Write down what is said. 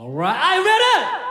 All right, are you ready?